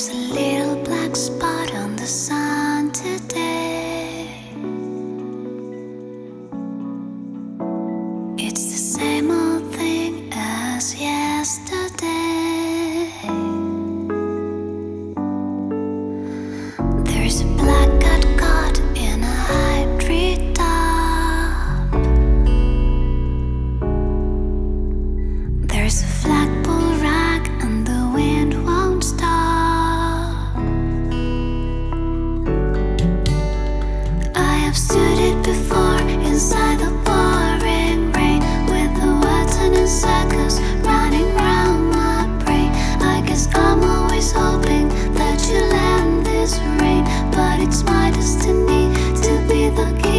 There's a little black spot on the sun. never